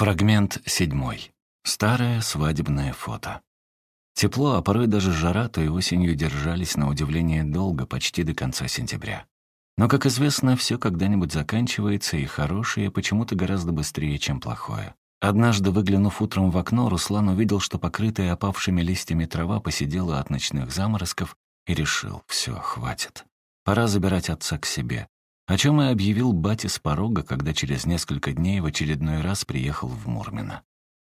Фрагмент седьмой. Старое свадебное фото. Тепло, а порой даже жара той осенью держались на удивление долго, почти до конца сентября. Но, как известно, все когда-нибудь заканчивается, и хорошее почему-то гораздо быстрее, чем плохое. Однажды, выглянув утром в окно, Руслан увидел, что покрытая опавшими листьями трава посидела от ночных заморозков и решил, все, хватит. Пора забирать отца к себе. О чем и объявил бате с порога, когда через несколько дней в очередной раз приехал в Мурмино.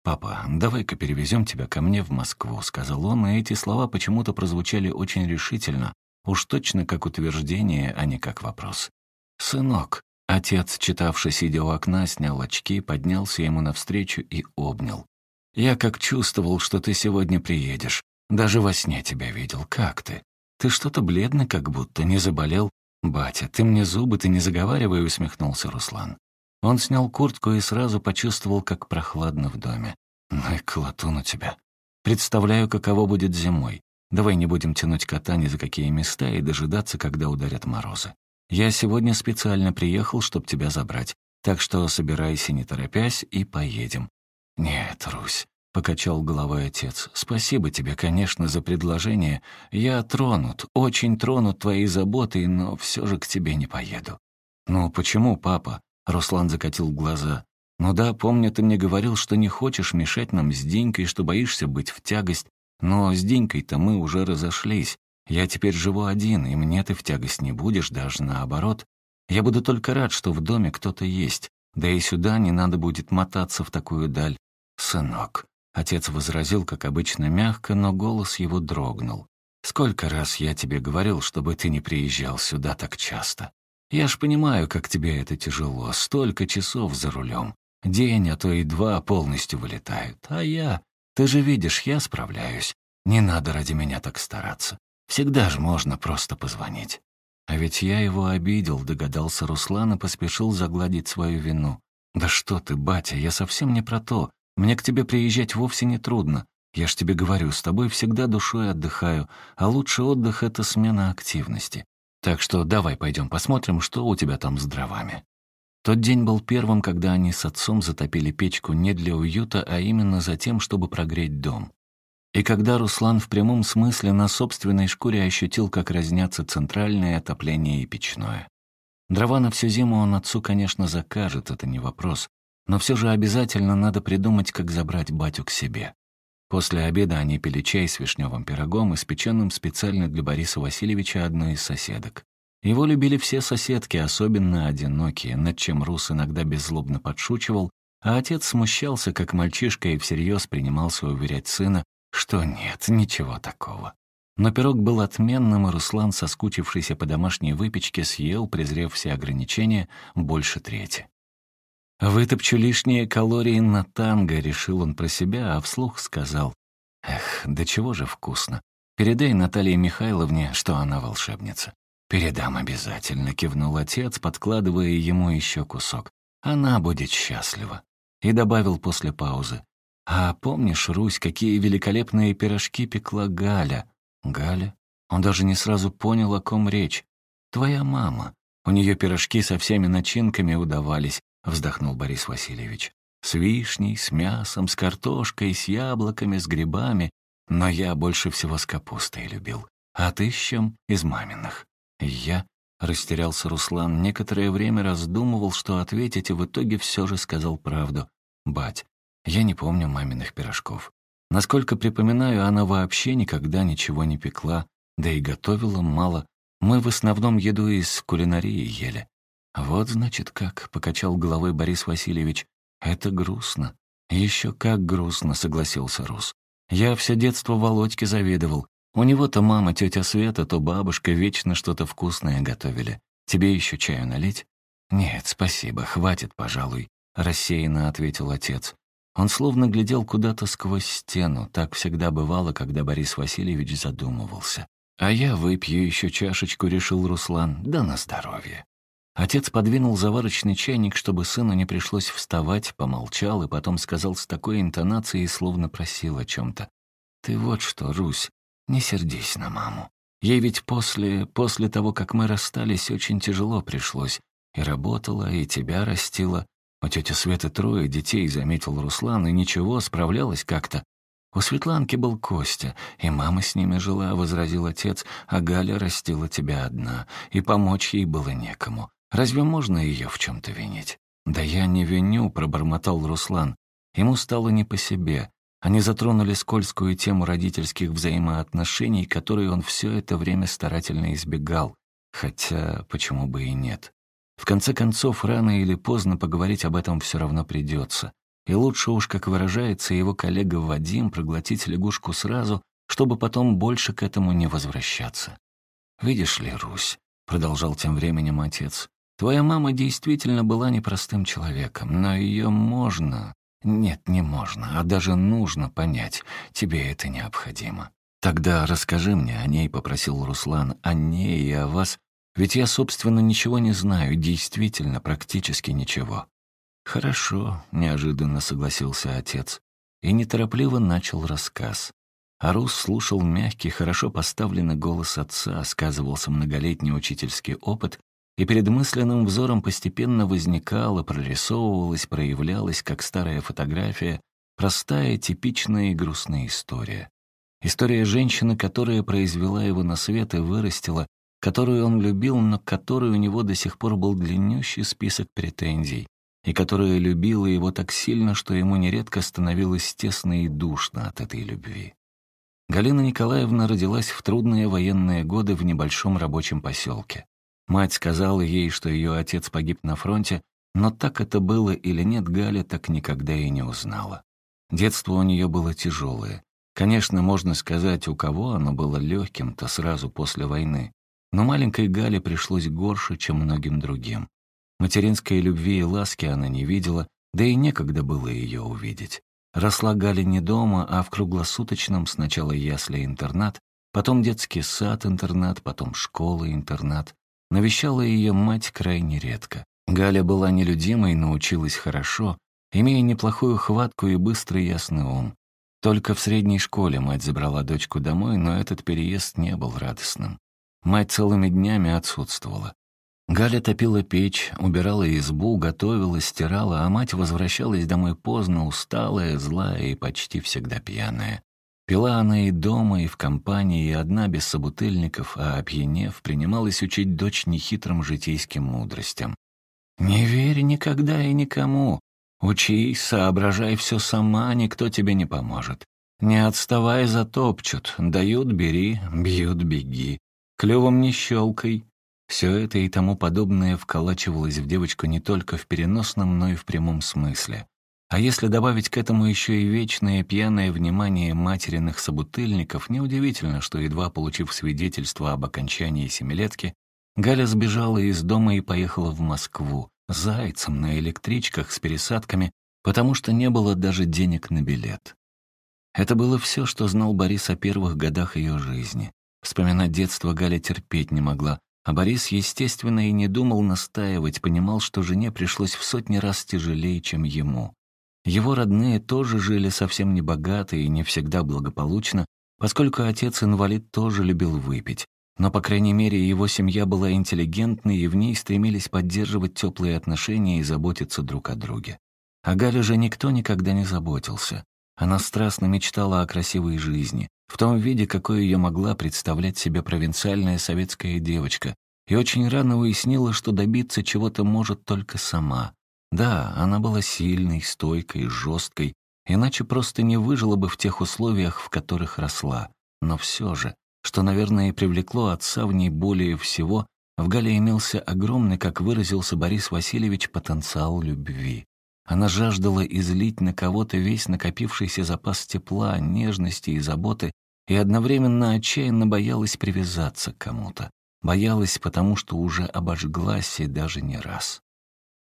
«Папа, давай-ка перевезем тебя ко мне в Москву», — сказал он, и эти слова почему-то прозвучали очень решительно, уж точно как утверждение, а не как вопрос. «Сынок», — отец, читавший, сидя у окна, снял очки, поднялся ему навстречу и обнял. «Я как чувствовал, что ты сегодня приедешь. Даже во сне тебя видел. Как ты? Ты что-то бледный как будто, не заболел? Батя, ты мне зубы, ты не заговаривай», — усмехнулся Руслан. Он снял куртку и сразу почувствовал, как прохладно в доме. «Ну и колотун у тебя. Представляю, каково будет зимой. Давай не будем тянуть кота ни за какие места и дожидаться, когда ударят морозы. Я сегодня специально приехал, чтобы тебя забрать, так что собирайся, не торопясь, и поедем». «Нет, Русь», — покачал головой отец, — «спасибо тебе, конечно, за предложение. Я тронут, очень тронут твоей заботой, но все же к тебе не поеду». «Ну почему, папа?» Руслан закатил глаза. «Ну да, помню, ты мне говорил, что не хочешь мешать нам с Денькой, что боишься быть в тягость. Но с Денькой-то мы уже разошлись. Я теперь живу один, и мне ты в тягость не будешь, даже наоборот. Я буду только рад, что в доме кто-то есть. Да и сюда не надо будет мотаться в такую даль. Сынок». Отец возразил, как обычно, мягко, но голос его дрогнул. «Сколько раз я тебе говорил, чтобы ты не приезжал сюда так часто? Я ж понимаю, как тебе это тяжело. Столько часов за рулем. День, а то и два полностью вылетают. А я... Ты же видишь, я справляюсь. Не надо ради меня так стараться. Всегда же можно просто позвонить. А ведь я его обидел, догадался Руслан и поспешил загладить свою вину. «Да что ты, батя, я совсем не про то. Мне к тебе приезжать вовсе не трудно. Я ж тебе говорю, с тобой всегда душой отдыхаю, а лучший отдых — это смена активности. Так что давай пойдем посмотрим, что у тебя там с дровами». Тот день был первым, когда они с отцом затопили печку не для уюта, а именно за тем, чтобы прогреть дом. И когда Руслан в прямом смысле на собственной шкуре ощутил, как разнятся центральное отопление и печное. Дрова на всю зиму он отцу, конечно, закажет, это не вопрос, но все же обязательно надо придумать, как забрать батю к себе. После обеда они пили чай с вишневым пирогом, испеченным специально для Бориса Васильевича одной из соседок. Его любили все соседки, особенно одинокие, над чем Рус иногда беззлобно подшучивал, а отец смущался, как мальчишка, и всерьез принимался уверять сына, что нет, ничего такого. Но пирог был отменным, и Руслан, соскучившийся по домашней выпечке, съел, презрев все ограничения, больше трети. «Вытопчу лишние калории на танго», — решил он про себя, а вслух сказал. «Эх, да чего же вкусно. Передай Наталье Михайловне, что она волшебница». «Передам обязательно», — кивнул отец, подкладывая ему еще кусок. «Она будет счастлива». И добавил после паузы. «А помнишь, Русь, какие великолепные пирожки пекла Галя?» «Галя?» Он даже не сразу понял, о ком речь. «Твоя мама. У нее пирожки со всеми начинками удавались, — вздохнул Борис Васильевич. «С вишней, с мясом, с картошкой, с яблоками, с грибами. Но я больше всего с капустой любил. А ты с чем? Из маминых». «Я?» — растерялся Руслан. Некоторое время раздумывал, что ответить, и в итоге все же сказал правду. «Бать, я не помню маминых пирожков. Насколько припоминаю, она вообще никогда ничего не пекла, да и готовила мало. Мы в основном еду из кулинарии ели. «Вот, значит, как», — покачал головой Борис Васильевич. «Это грустно». «Еще как грустно», — согласился Рус. «Я все детство Володьке завидовал. У него-то мама, тетя Света, то бабушка вечно что-то вкусное готовили. Тебе еще чаю налить?» «Нет, спасибо, хватит, пожалуй», — рассеянно ответил отец. Он словно глядел куда-то сквозь стену. Так всегда бывало, когда Борис Васильевич задумывался. «А я выпью еще чашечку», — решил Руслан. «Да на здоровье». Отец подвинул заварочный чайник, чтобы сыну не пришлось вставать, помолчал и потом сказал с такой интонацией, словно просил о чем-то. «Ты вот что, Русь, не сердись на маму. Ей ведь после, после того, как мы расстались, очень тяжело пришлось. И работала, и тебя растила. У тети Светы трое детей, заметил Руслан, и ничего, справлялась как-то. У Светланки был Костя, и мама с ними жила, — возразил отец, — а Галя растила тебя одна, и помочь ей было некому. Разве можно ее в чем-то винить? «Да я не виню», — пробормотал Руслан. Ему стало не по себе. Они затронули скользкую тему родительских взаимоотношений, которые он все это время старательно избегал. Хотя, почему бы и нет? В конце концов, рано или поздно поговорить об этом все равно придется. И лучше уж, как выражается его коллега Вадим, проглотить лягушку сразу, чтобы потом больше к этому не возвращаться. «Видишь ли, Русь», — продолжал тем временем отец, «твоя мама действительно была непростым человеком, но ее можно, нет, не можно, а даже нужно понять. Тебе это необходимо. Тогда расскажи мне о ней, попросил Руслан, о ней и о вас. Ведь я, собственно, ничего не знаю, действительно, практически ничего. Хорошо, неожиданно согласился отец. И неторопливо начал рассказ. Арус слушал мягкий, хорошо поставленный голос отца, сказывался многолетний учительский опыт, и перед мысленным взором постепенно возникала, прорисовывалась, проявлялась, как старая фотография, простая, типичная и грустная история. История женщины, которая произвела его на свет и вырастила, которую он любил, но к которой у него до сих пор был длиннющий список претензий, и которая любила его так сильно, что ему нередко становилось тесно и душно от этой любви. Галина Николаевна родилась в трудные военные годы в небольшом рабочем поселке. Мать сказала ей, что ее отец погиб на фронте, но так это было или нет, Галя так никогда и не узнала. Детство у нее было тяжелое. Конечно, можно сказать, у кого оно было легким-то сразу после войны. Но маленькой Гале пришлось горше, чем многим другим. Материнской любви и ласки она не видела, да и некогда было ее увидеть. Росла Галя не дома, а в круглосуточном сначала ясли-интернат, потом детский сад-интернат, потом школа-интернат. Навещала ее мать крайне редко. Галя была нелюдимой, но училась хорошо, имея неплохую хватку и быстрый ясный ум. Только в средней школе мать забрала дочку домой, но этот переезд не был радостным. Мать целыми днями отсутствовала. Галя топила печь, убирала избу, готовила, стирала, а мать возвращалась домой поздно, усталая, злая и почти всегда пьяная. Пила она и дома, и в компании, и одна без собутыльников, а опьянев, принималась учить дочь нехитрым житейским мудростям. «Не верь никогда и никому. Учись, соображай все сама, никто тебе не поможет. Не отставай, затопчут. Дают — бери, бьют — беги. Клювом не щелкай». Все это и тому подобное вколачивалось в девочку не только в переносном, но и в прямом смысле. А если добавить к этому еще и вечное пьяное внимание материных собутыльников, неудивительно, что, едва получив свидетельство об окончании семилетки, Галя сбежала из дома и поехала в Москву, зайцем на электричках с пересадками, потому что не было даже денег на билет. Это было все, что знал Борис о первых годах ее жизни. Вспоминать детство Галя терпеть не могла, а Борис, естественно, и не думал настаивать, понимал, что жене пришлось в сотни раз тяжелее, чем ему. Его родные тоже жили совсем небогато и не всегда благополучно, поскольку отец-инвалид тоже любил выпить. Но, по крайней мере, его семья была интеллигентной, и в ней стремились поддерживать теплые отношения и заботиться друг о друге. О Гале же никто никогда не заботился. Она страстно мечтала о красивой жизни, в том виде, какой ее могла представлять себе провинциальная советская девочка, и очень рано уяснила, что добиться чего-то может только сама. Да, она была сильной, стойкой, жесткой, иначе просто не выжила бы в тех условиях, в которых росла. Но все же, что, наверное, и привлекло отца в ней более всего, в Гале имелся огромный, как выразился Борис Васильевич, потенциал любви. Она жаждала излить на кого-то весь накопившийся запас тепла, нежности и заботы, и одновременно отчаянно боялась привязаться к кому-то. Боялась, потому что уже обожглась и даже не раз.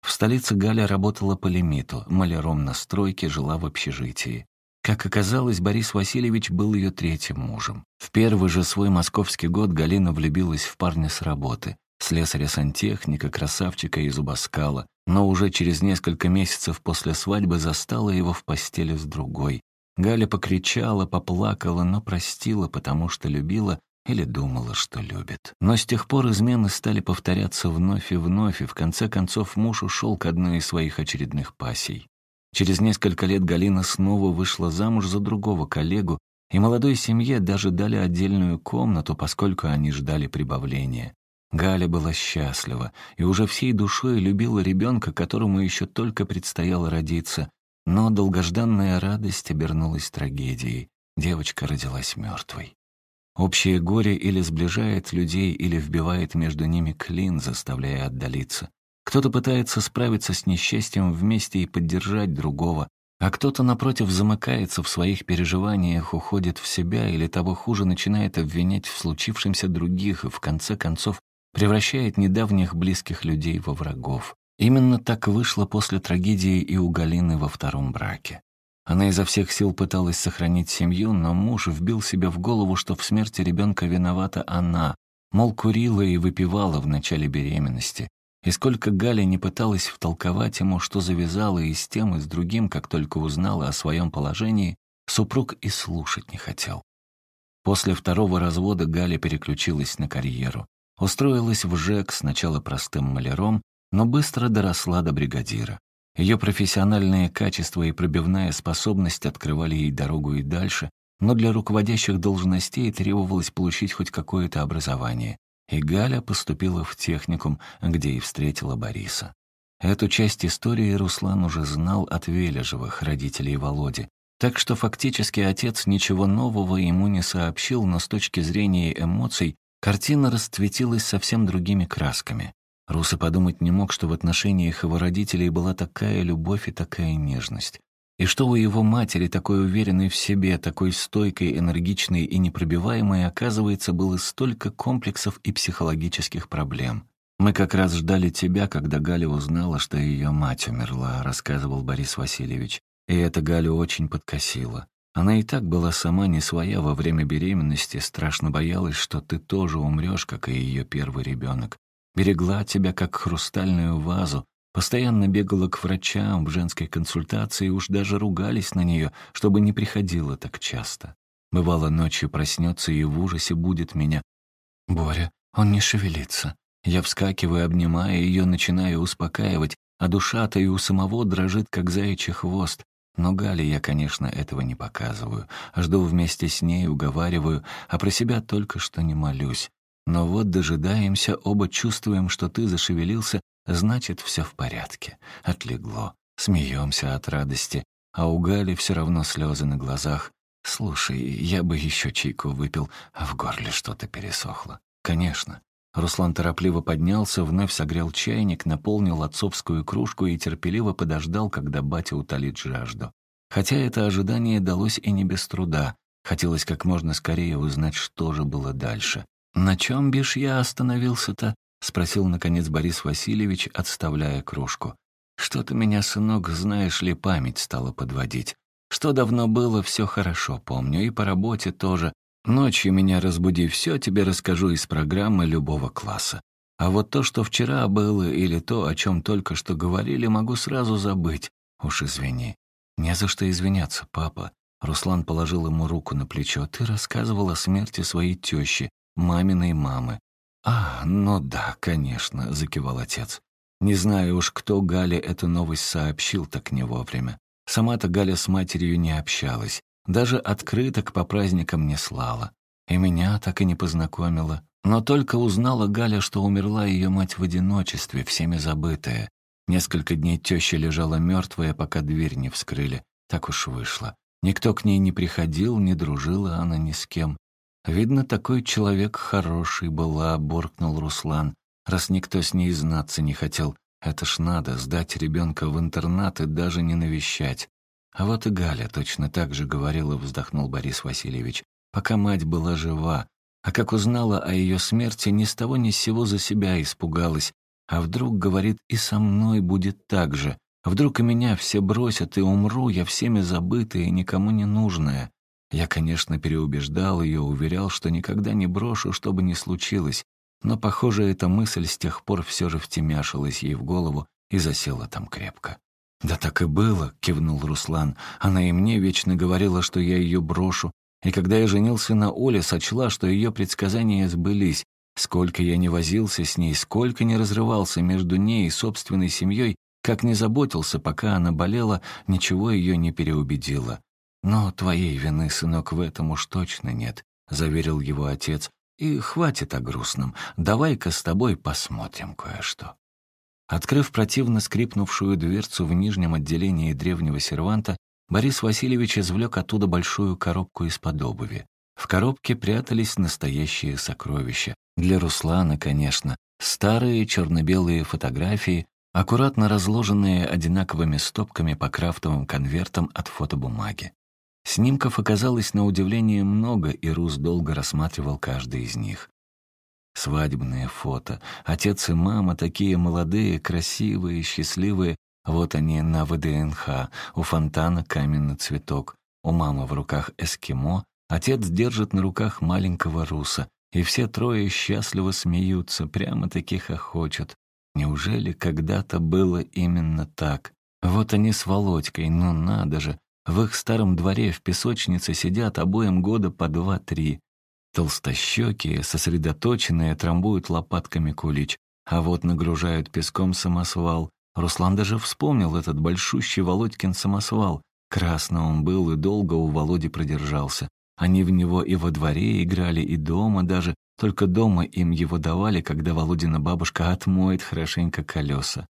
В столице Галя работала по лимиту, маляром на стройке, жила в общежитии. Как оказалось, Борис Васильевич был ее третьим мужем. В первый же свой московский год Галина влюбилась в парня с работы, слесаря-сантехника, красавчика и зубоскала, но уже через несколько месяцев после свадьбы застала его в постели с другой. Галя покричала, поплакала, но простила, потому что любила, или думала, что любит. Но с тех пор измены стали повторяться вновь и вновь, и в конце концов муж ушел к одной из своих очередных пассий. Через несколько лет Галина снова вышла замуж за другого коллегу, и молодой семье даже дали отдельную комнату, поскольку они ждали прибавления. Галя была счастлива и уже всей душой любила ребенка, которому еще только предстояло родиться, но долгожданная радость обернулась трагедией. Девочка родилась мертвой. Общее горе или сближает людей, или вбивает между ними клин, заставляя отдалиться. Кто-то пытается справиться с несчастьем вместе и поддержать другого, а кто-то, напротив, замыкается в своих переживаниях, уходит в себя или того хуже начинает обвинять в случившемся других и, в конце концов, превращает недавних близких людей во врагов. Именно так вышло после трагедии и у Галины во втором браке. Она изо всех сил пыталась сохранить семью, но муж вбил себе в голову, что в смерти ребенка виновата она, мол, курила и выпивала в начале беременности. И сколько Галя не пыталась втолковать ему, что завязала и с тем, и с другим, как только узнала о своем положении, супруг и слушать не хотел. После второго развода Галя переключилась на карьеру. Устроилась в ЖЭК сначала простым маляром, но быстро доросла до бригадира. Ее профессиональные качества и пробивная способность открывали ей дорогу и дальше, но для руководящих должностей требовалось получить хоть какое-то образование. И Галя поступила в техникум, где и встретила Бориса. Эту часть истории Руслан уже знал от Вележевых, родителей Володи, так что фактически отец ничего нового ему не сообщил, но с точки зрения эмоций картина расцветилась совсем другими красками. Рус и подумать не мог, что в отношениях его родителей была такая любовь и такая нежность. И что у его матери, такой уверенной в себе, такой стойкой, энергичной и непробиваемой, оказывается, было столько комплексов и психологических проблем. «Мы как раз ждали тебя, когда Галя узнала, что ее мать умерла», — рассказывал Борис Васильевич. И это Галю очень подкосило. Она и так была сама не своя во время беременности, страшно боялась, что ты тоже умрешь, как и ее первый ребенок берегла тебя как хрустальную вазу, постоянно бегала к врачам в женской консультации, уж даже ругались на нее, чтобы не приходила так часто. Бывало, ночью проснется и в ужасе будет меня. «Боря, он не шевелится». Я вскакиваю, обнимая ее, начинаю успокаивать, а душа-то и у самого дрожит, как заячий хвост. Но Гале я, конечно, этого не показываю. Жду вместе с ней, уговариваю, а про себя только что не молюсь. Но вот дожидаемся, оба чувствуем, что ты зашевелился, значит, все в порядке. Отлегло. Смеемся от радости, а у Гали все равно слезы на глазах. «Слушай, я бы еще чайку выпил, а в горле что-то пересохло». «Конечно». Руслан торопливо поднялся, вновь согрел чайник, наполнил отцовскую кружку и терпеливо подождал, когда батя утолит жажду. Хотя это ожидание далось и не без труда. Хотелось как можно скорее узнать, что же было дальше. «На чем, бишь, я остановился-то?» — спросил, наконец, Борис Васильевич, отставляя кружку. «Что-то меня, сынок, знаешь ли, память стала подводить. Что давно было, все хорошо помню, и по работе тоже. Ночью меня разбуди, все тебе расскажу из программы любого класса. А вот то, что вчера было, или то, о чем только что говорили, могу сразу забыть. Уж извини. Не за что извиняться, папа. Руслан положил ему руку на плечо. Ты рассказывал о смерти своей тещи маминой мамы. «А, ну да, конечно», — закивал отец. «Не знаю уж, кто Гале эту новость сообщил так не вовремя. Сама-то Галя с матерью не общалась, даже открыток по праздникам не слала. И меня так и не познакомила. Но только узнала Галя, что умерла ее мать в одиночестве, всеми забытая. Несколько дней теща лежала мертвая, пока дверь не вскрыли. Так уж вышло. Никто к ней не приходил, не дружила она ни с кем. «Видно, такой человек хороший была», — буркнул Руслан, раз никто с ней знаться не хотел. «Это ж надо, сдать ребенка в интернат и даже не навещать». А вот и Галя точно так же говорила, вздохнул Борис Васильевич, пока мать была жива. А как узнала о ее смерти, ни с того ни с сего за себя испугалась. А вдруг, говорит, и со мной будет так же. Вдруг и меня все бросят, и умру я всеми забытая и никому не нужная. Я, конечно, переубеждал ее, уверял, что никогда не брошу, что бы ни случилось, но, похоже, эта мысль с тех пор все же втемяшилась ей в голову и засела там крепко. «Да так и было», — кивнул Руслан. «Она и мне вечно говорила, что я ее брошу, И когда я женился на Оле, сочла, что ее предсказания сбылись. Сколько я не возился с ней, сколько не разрывался между ней и собственной семьей, как не заботился, пока она болела, ничего ее не переубедило. «Но твоей вины, сынок, в этом уж точно нет», — заверил его отец. «И хватит о грустном. Давай-ка с тобой посмотрим кое-что». Открыв противно скрипнувшую дверцу в нижнем отделении древнего серванта, Борис Васильевич извлек оттуда большую коробку из-под обуви. В коробке прятались настоящие сокровища. Для Руслана, конечно. Старые черно-белые фотографии, аккуратно разложенные одинаковыми стопками по крафтовым конвертам от фотобумаги. Снимков оказалось на удивление много, и Рус долго рассматривал каждый из них. Свадебные фото. Отец и мама такие молодые, красивые, счастливые. Вот они на ВДНХ. У фонтана каменный цветок. У мамы в руках эскимо. Отец держит на руках маленького руса. И все трое счастливо смеются, прямо-таки хохочут. Неужели когда-то было именно так? Вот они с Володькой, ну надо же. В их старом дворе в песочнице сидят обоим года по два-три. Толстощекие, сосредоточенные, трамбуют лопатками кулич, а вот нагружают песком самосвал. Руслан даже вспомнил этот большущий Володькин самосвал. Красно он был и долго у Володи продержался. Они в него и во дворе играли, и дома даже, только дома им его давали, когда Володина бабушка отмоет хорошенько колеса.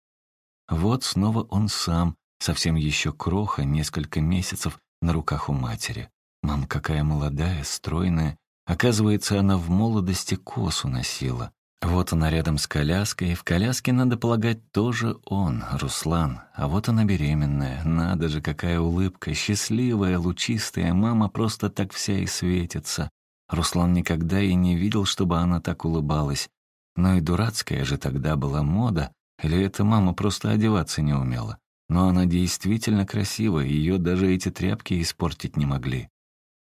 Вот снова он сам, совсем еще кроха, несколько месяцев на руках у матери. Мама какая молодая, стройная, Оказывается, она в молодости косу носила. Вот она рядом с коляской, в коляске, надо полагать, тоже он, Руслан. А вот она беременная, надо же, какая улыбка, счастливая, лучистая, мама просто так вся и светится. Руслан никогда и не видел, чтобы она так улыбалась. Но и дурацкая же тогда была мода, или эта мама просто одеваться не умела. Но она действительно красивая, ее даже эти тряпки испортить не могли.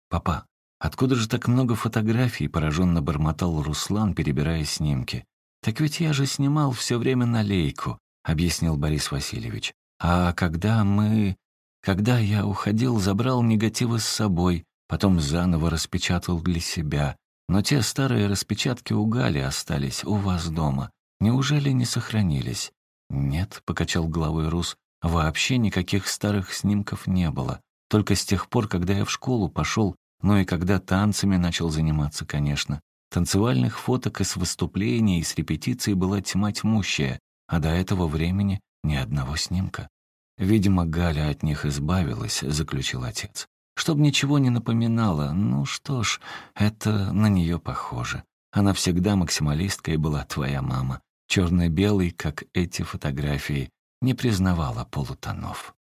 «Папа, «Откуда же так много фотографий?» — пораженно бормотал Руслан, перебирая снимки. «Так ведь я же снимал все время на лейку», — объяснил Борис Васильевич. «А когда мы... Когда я уходил, забрал негативы с собой, потом заново распечатал для себя. Но те старые распечатки у Гали остались у вас дома. Неужели не сохранились?» «Нет», — покачал головой Рус, — «вообще никаких старых снимков не было. Только с тех пор, когда я в школу пошел, ну и когда танцами начал заниматься, конечно. Танцевальных фоток из выступлений, из репетиций была тьма тьмущая, а до этого времени ни одного снимка. «Видимо, Галя от них избавилась», — заключил отец. «Чтоб ничего не напоминало, ну что ж, это на нее похоже. Она всегда максималисткой была твоя мама, черно-белый, как эти фотографии, не признавала полутонов».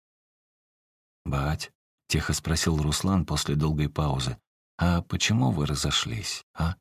«Бать, — тихо спросил Руслан после долгой паузы. «А почему вы разошлись, а?»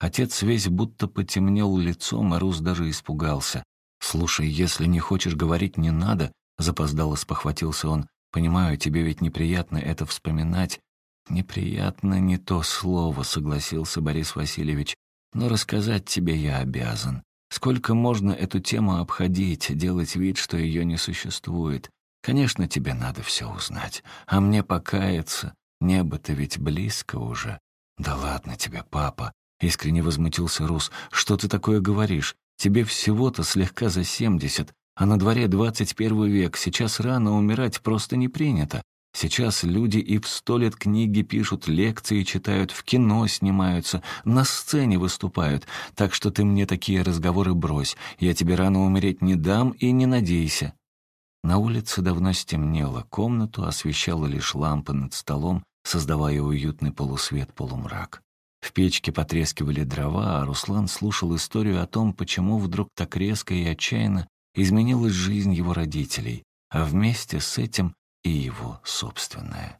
Отец весь будто потемнел лицом, а Рус даже испугался. «Слушай, если не хочешь говорить, не надо», — запоздало спохватился он. «Понимаю, тебе ведь неприятно это вспоминать». «Неприятно не то слово», — согласился Борис Васильевич. «Но рассказать тебе я обязан. Сколько можно эту тему обходить, делать вид, что ее не существует? Конечно, тебе надо все узнать, а мне покаяться. Небо-то ведь близко уже. Да ладно тебе, папа, искренне возмутился Рус. Что ты такое говоришь? Тебе всего-то слегка за семьдесят, а на дворе двадцать первый век. Сейчас рано умирать просто не принято. Сейчас люди и в сто лет книги пишут, лекции читают, в кино снимаются, на сцене выступают. Так что ты мне такие разговоры брось. Я тебе рано умереть не дам и не надейся. На улице давно стемнело, комнату освещала лишь лампа над столом, создавая уютный полусвет-полумрак. В печке потрескивали дрова, а Руслан слушал историю о том, почему вдруг так резко и отчаянно изменилась жизнь его родителей, а вместе с этим и его собственная.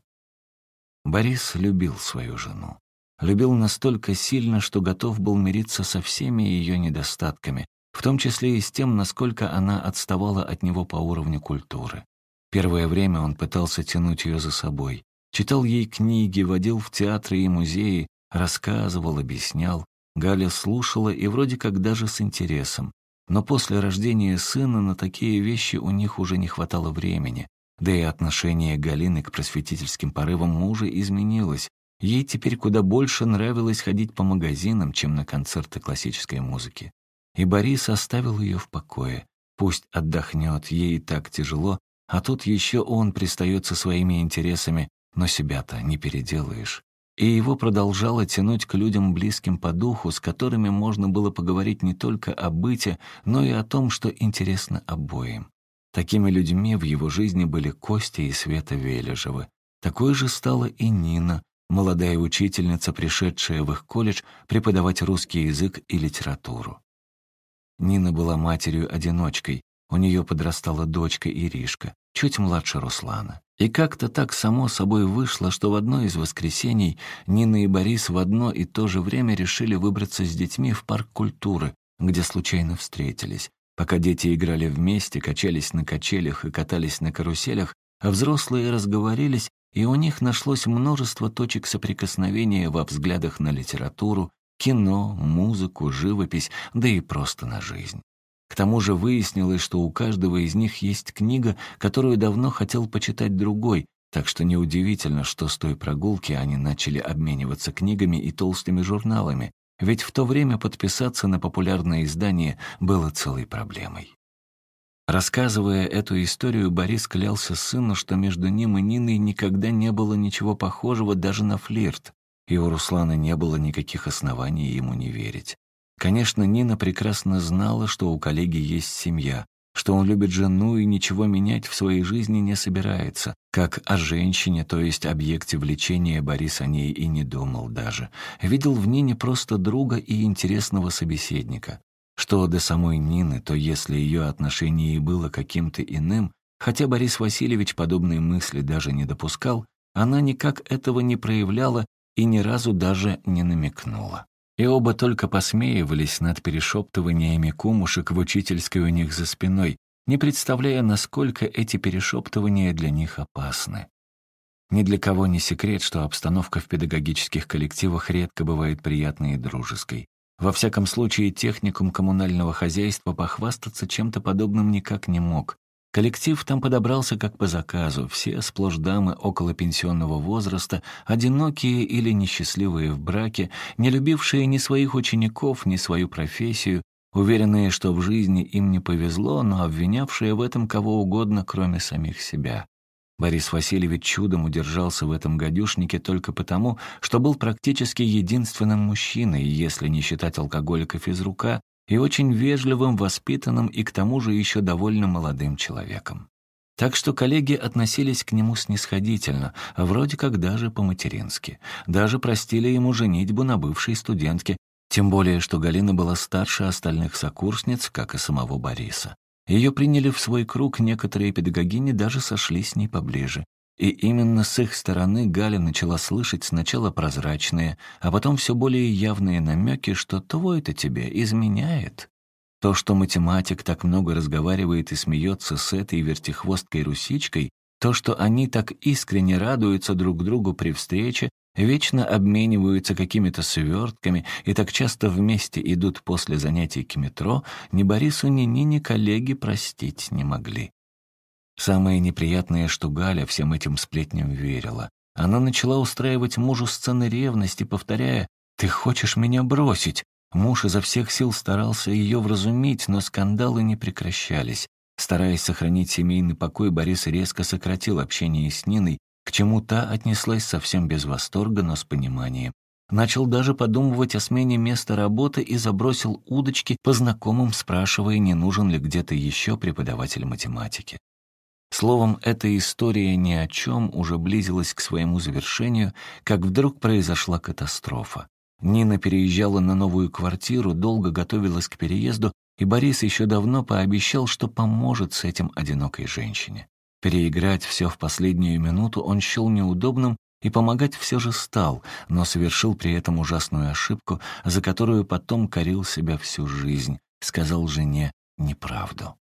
Борис любил свою жену. Любил настолько сильно, что готов был мириться со всеми ее недостатками, в том числе и с тем, насколько она отставала от него по уровню культуры. Первое время он пытался тянуть ее за собой. Читал ей книги, водил в театры и музеи, рассказывал, объяснял. Галя слушала и вроде как даже с интересом. Но после рождения сына на такие вещи у них уже не хватало времени. Да и отношение Галины к просветительским порывам мужа изменилось. ей теперь куда больше нравилось ходить по магазинам, чем на концерты классической музыки. И Борис оставил ее в покое. Пусть отдохнет, ей так тяжело, а тут еще он пристает со своими интересами, но себя-то не переделаешь. И его продолжало тянуть к людям близким по духу, с которыми можно было поговорить не только о быте, но и о том, что интересно обоим. Такими людьми в его жизни были Костя и Света Вележевы. Такой же стала и Нина, молодая учительница, пришедшая в их колледж преподавать русский язык и литературу. Нина была матерью-одиночкой, у нее подрастала дочка Иришка, чуть младше Руслана. И как-то так само собой вышло, что в одно из воскресений Нина и Борис в одно и то же время решили выбраться с детьми в парк культуры, где случайно встретились. Пока дети играли вместе, качались на качелях и катались на каруселях, а взрослые разговорились, и у них нашлось множество точек соприкосновения во взглядах на литературу, кино, музыку, живопись, да и просто на жизнь. К тому же выяснилось, что у каждого из них есть книга, которую давно хотел почитать другой, так что неудивительно, что с той прогулки они начали обмениваться книгами и толстыми журналами, ведь в то время подписаться на популярное издание было целой проблемой. Рассказывая эту историю, Борис клялся сыну, что между ним и Ниной никогда не было ничего похожего даже на флирт, и у Руслана не было никаких оснований ему не верить. Конечно, Нина прекрасно знала, что у коллеги есть семья, что он любит жену и ничего менять в своей жизни не собирается, как о женщине, то есть объекте влечения Борис о ней и не думал даже. Видел в Нине просто друга и интересного собеседника. Что до самой Нины, то если ее отношение и было каким-то иным, хотя Борис Васильевич подобные мысли даже не допускал, она никак этого не проявляла и ни разу даже не намекнула. И оба только посмеивались над перешептываниями кумушек в учительской у них за спиной, не представляя, насколько эти перешептывания для них опасны. Ни для кого не секрет, что обстановка в педагогических коллективах редко бывает приятной и дружеской. Во всяком случае, техникум коммунального хозяйства похвастаться чем-то подобным никак не мог. Коллектив там подобрался как по заказу, все сплошь дамы около пенсионного возраста, одинокие или несчастливые в браке, не любившие ни своих учеников, ни свою профессию, уверенные, что в жизни им не повезло, но обвинявшие в этом кого угодно, кроме самих себя. Борис Васильевич чудом удержался в этом гадюшнике только потому, что был практически единственным мужчиной, если не считать алкоголика физрука, и очень вежливым, воспитанным и к тому же еще довольно молодым человеком. Так что коллеги относились к нему снисходительно, вроде как даже по-матерински. Даже простили ему женитьбу на бывшей студентке, тем более, что Галина была старше остальных сокурсниц, как и самого Бориса. Ее приняли в свой круг, некоторые педагогини даже сошли с ней поближе. И именно с их стороны Галя начала слышать сначала прозрачные, а потом все более явные намеки, что твой-то тебе изменяет. То, что математик так много разговаривает и смеется с этой вертихвосткой-русичкой, то, что они так искренне радуются друг другу при встрече, вечно обмениваются какими-то свертками и так часто вместе идут после занятий к метро, ни Борису, ни Нине коллеги простить не могли. Самое неприятное, что Галя всем этим сплетням верила. Она начала устраивать мужу сцены ревности, повторяя «Ты хочешь меня бросить?» Муж изо всех сил старался ее вразумить, но скандалы не прекращались. Стараясь сохранить семейный покой, Борис резко сократил общение с Ниной, к чему та отнеслась совсем без восторга, но с пониманием. Начал даже подумывать о смене места работы и забросил удочки по знакомым, спрашивая, не нужен ли где-то еще преподаватель математики. Словом, эта история ни о чем уже близилась к своему завершению, как вдруг произошла катастрофа. Нина переезжала на новую квартиру, долго готовилась к переезду, и Борис еще давно пообещал, что поможет с этим одинокой женщине. Переиграть все в последнюю минуту он счел неудобным и помогать все же стал, но совершил при этом ужасную ошибку, за которую потом корил себя всю жизнь, сказал жене неправду.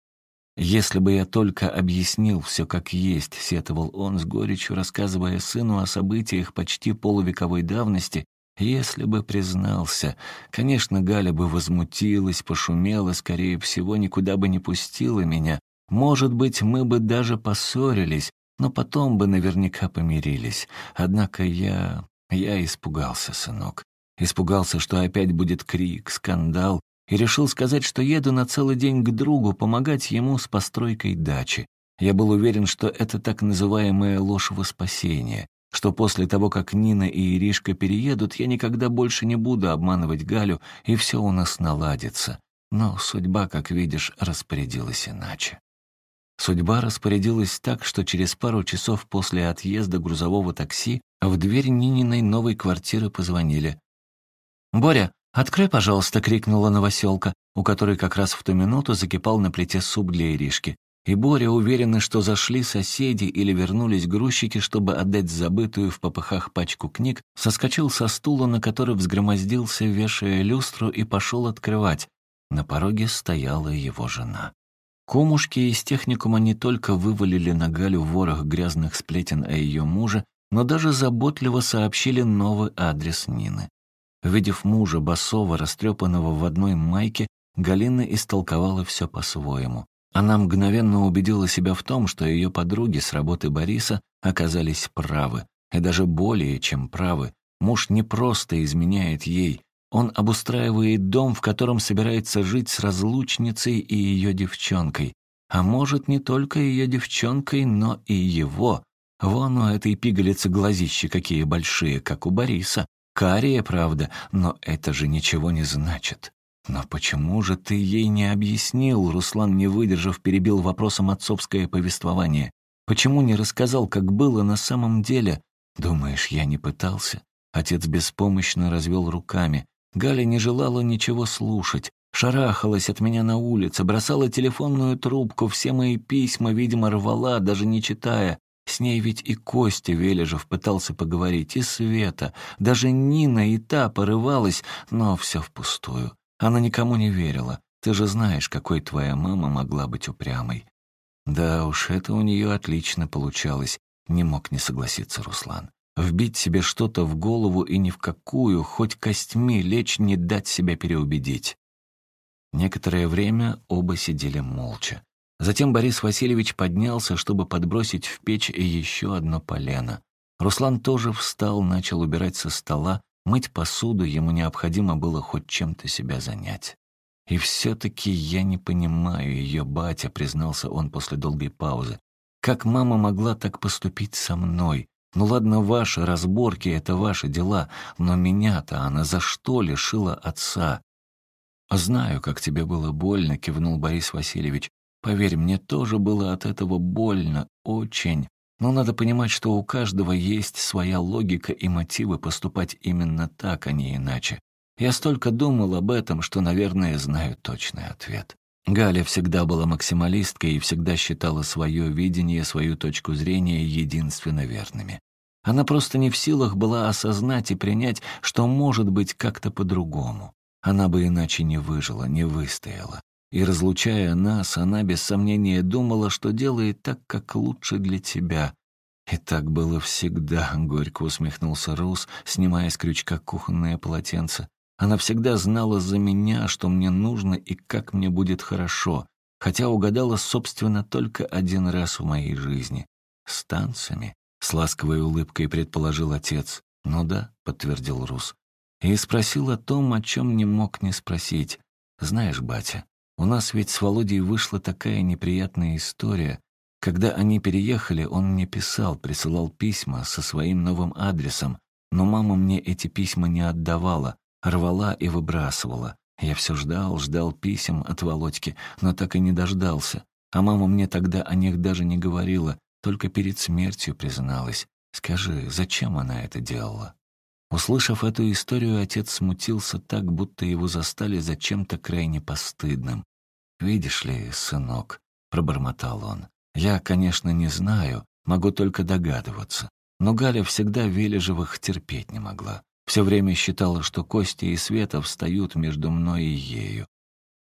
«Если бы я только объяснил все как есть», — сетовал он с горечью, рассказывая сыну о событиях почти полувековой давности, «если бы признался, конечно, Галя бы возмутилась, пошумела, скорее всего, никуда бы не пустила меня. Может быть, мы бы даже поссорились, но потом бы наверняка помирились. Однако я... Я испугался, сынок. Испугался, что опять будет крик, скандал, и решил сказать, что еду на целый день к другу помогать ему с постройкой дачи. Я был уверен, что это так называемая ложь во спасение, что после того, как Нина и Иришка переедут, я никогда больше не буду обманывать Галю, и все у нас наладится. Но судьба, как видишь, распорядилась иначе. Судьба распорядилась так, что через пару часов после отъезда грузового такси в дверь Нининой новой квартиры позвонили. «Боря, открой, пожалуйста!» — крикнула новоселка, у которой как раз в ту минуту закипал на плите суп для Иришки. И Боря, уверенный, что зашли соседи или вернулись грузчики, чтобы отдать забытую в попыхах пачку книг, соскочил со стула, на который взгромоздился, вешая люстру, и пошел открывать. На пороге стояла его жена. Кумушки из техникума не только вывалили на Галю ворох грязных сплетен о ее муже, но даже заботливо сообщили новый адрес Нины. Увидев мужа, босого, растрепанного в одной майке, Галина истолковала все по-своему. Она мгновенно убедила себя в том, что ее подруги с работы Бориса оказались правы, и даже более чем правы. Муж не просто изменяет ей, он обустраивает дом, в котором собирается жить с разлучницей и ее девчонкой. А может, не только ее девчонкой, но и его. Вон у этой пигалицы глазищи какие большие, как у Бориса. Карие, правда, но это же ничего не значит. «Но почему же ты ей не объяснил?» Руслан, не выдержав, перебил вопросом отцовское повествование. «Почему не рассказал, как было на самом деле?» «Думаешь, я не пытался?» Отец беспомощно развел руками. Галя не желала ничего слушать. Шарахалась от меня на улице, бросала телефонную трубку, все мои письма, видимо, рвала, даже не читая. С ней ведь и Костя Вележев пытался поговорить, и Света. Даже Нина и та порывалась, но все впустую. Она никому не верила. Ты же знаешь, какой твоя мама могла быть упрямой. Да уж, это у нее отлично получалось. Не мог не согласиться Руслан. Вбить себе что-то в голову и ни в какую, хоть костьми лечь, не дать себя переубедить. Некоторое время оба сидели молча. Затем Борис Васильевич поднялся, чтобы подбросить в печь еще одно полено. Руслан тоже встал, начал убирать со стола, мыть посуду, ему необходимо было хоть чем-то себя занять. «И все-таки я не понимаю ее, батя», — признался он после долгой паузы. «Как мама могла так поступить со мной? Ну ладно, ваши разборки — это ваши дела, но меня-то она за что лишила отца? «Знаю, как тебе было больно», — кивнул Борис Васильевич. «Поверь, мне тоже было от этого больно, очень. Но надо понимать, что у каждого есть своя логика и мотивы поступать именно так, а не иначе. Я столько думал об этом, что, наверное, знаю точный ответ». Галя всегда была максималисткой и всегда считала свое видение, свою точку зрения единственно верными. Она просто не в силах была осознать и принять, что может быть как-то по-другому. Она бы иначе не выжила, не выстояла. И, разлучая нас, она без сомнения думала, что делает так, как лучше для тебя. И так было всегда, — горько усмехнулся Рус, снимая с крючка кухонное полотенце. Она всегда знала за меня, что мне нужно и как мне будет хорошо, хотя угадала, собственно, только один раз в моей жизни. С танцами. С ласковой улыбкой предположил отец. «Ну да», — подтвердил Рус. И спросил о том, о чем не мог не спросить. «Знаешь, батя, у нас ведь с Володей вышла такая неприятная история. Когда они переехали, он мне писал, присылал письма со своим новым адресом, но мама мне эти письма не отдавала, Рвала и выбрасывала. Я все ждал, ждал писем от Володьки, но так и не дождался. А мама мне тогда о них даже не говорила, только перед смертью призналась. Скажи, зачем она это делала? Услышав эту историю, отец смутился так, будто его застали за чем-то крайне постыдным. «Видишь ли, сынок», — пробормотал он, — «я, конечно, не знаю, могу только догадываться, но Галя всегда Вележевых терпеть не могла. Все время считала, что Костя и Света встают между мной и ею.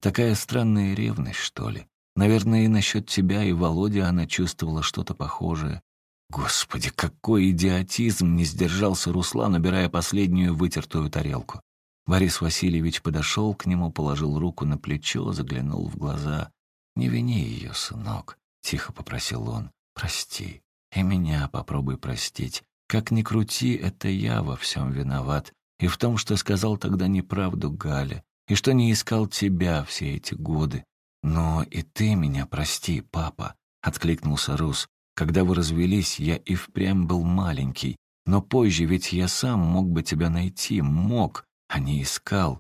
Такая странная ревность, что ли. Наверное, и насчет тебя и Володи она чувствовала что-то похожее. Господи, какой идиотизм! Не сдержался Руслан, убирая последнюю вытертую тарелку. Борис Васильевич подошел к нему, положил руку на плечо, заглянул в глаза. «Не вини ее, сынок», — тихо попросил он. «Прости. И меня попробуй простить. Как ни крути, это я во всем виноват. И в том, что сказал тогда неправду Галя, и что не искал тебя все эти годы. Но и ты меня прости, папа, — откликнулся Рус. Когда вы развелись, я и впрямь был маленький, но позже ведь я сам мог бы тебя найти, мог, а не искал.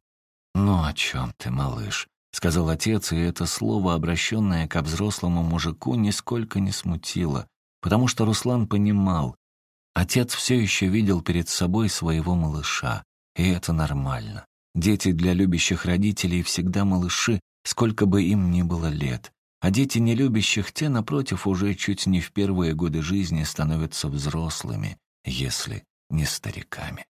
«Ну о чем ты, малыш?» — сказал отец, и это слово, обращенное к взрослому мужику, нисколько не смутило, потому что Руслан понимал, отец все еще видел перед собой своего малыша, и это нормально. Дети для любящих родителей всегда малыши, сколько бы им ни было лет. А дети нелюбящих, те, напротив, уже чуть не в первые годы жизни становятся взрослыми, если не стариками.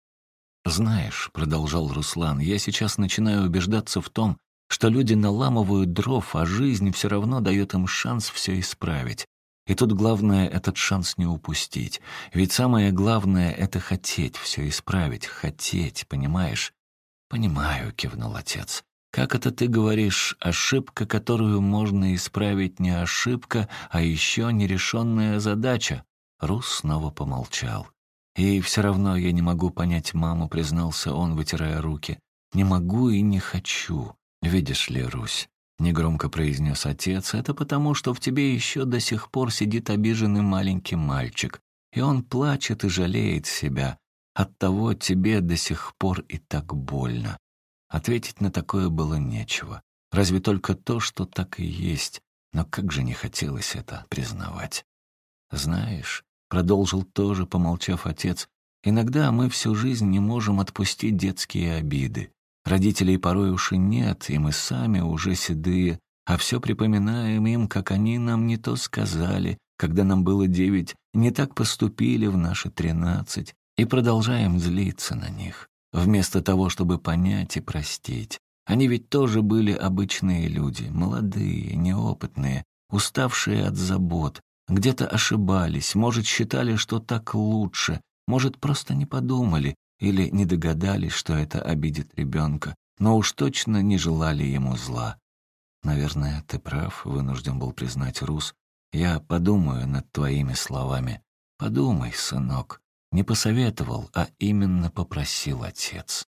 «Знаешь», — продолжал Руслан, — «я сейчас начинаю убеждаться в том, что люди наламывают дров, а жизнь все равно дает им шанс все исправить. И тут главное этот шанс не упустить. Ведь самое главное — это хотеть все исправить, хотеть, понимаешь? «Понимаю», — кивнул отец. «Как это ты говоришь, ошибка, которую можно исправить, не ошибка, а еще нерешенная задача?» Рус снова помолчал. «И все равно я не могу понять маму», — признался он, вытирая руки. «Не могу и не хочу. Видишь ли, Русь, — негромко произнес отец, — «это потому, что в тебе еще до сих пор сидит обиженный маленький мальчик, и он плачет и жалеет себя. Оттого тебе до сих пор и так больно». Ответить на такое было нечего. Разве только то, что так и есть. Но как же не хотелось это признавать. «Знаешь», — продолжил тоже, помолчав отец, «иногда мы всю жизнь не можем отпустить детские обиды. Родителей порой уж и нет, и мы сами уже седые, а все припоминаем им, как они нам не то сказали, когда нам было девять, не так поступили в наши тринадцать, и продолжаем злиться на них, вместо того, чтобы понять и простить. Они ведь тоже были обычные люди, молодые, неопытные, уставшие от забот, где-то ошибались, может, считали, что так лучше, может, просто не подумали, или не догадались, что это обидит ребенка, но уж точно не желали ему зла. «Наверное, ты прав», — вынужден был признать Рус. «Я подумаю над твоими словами». «Подумай, сынок». Не посоветовал, а именно попросил отец.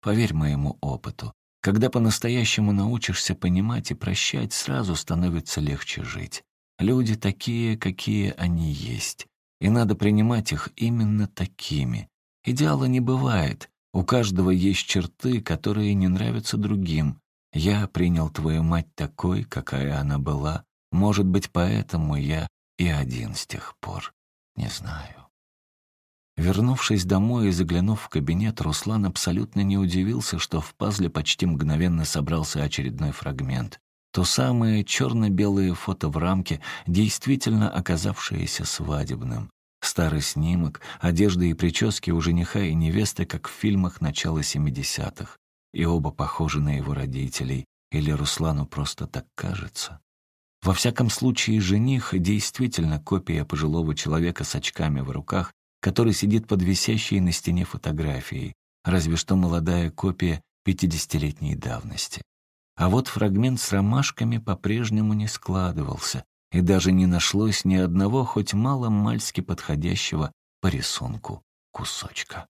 Поверь моему опыту. Когда по-настоящему научишься понимать и прощать, сразу становится легче жить. Люди такие, какие они есть. И надо принимать их именно такими, Идеала не бывает. У каждого есть черты, которые не нравятся другим. Я принял твою мать такой, какая она была. Может быть, поэтому я и один с тех пор. Не знаю. Вернувшись домой и заглянув в кабинет, Руслан абсолютно не удивился, что в пазле почти мгновенно собрался очередной фрагмент. То самое черно-белое фото в рамке, действительно оказавшееся свадебным. Старый снимок, одежда и прически у жениха и невесты, как в фильмах начала 70-х. И оба похожи на его родителей. Или Руслану просто так кажется? Во всяком случае, жених действительно копия пожилого человека с очками в руках, который сидит под висящей на стене фотографией, разве что молодая копия пятидесятилетней давности. А вот фрагмент с ромашками по-прежнему не складывался, и даже не нашлось ни одного хоть мало-мальски подходящего по рисунку кусочка.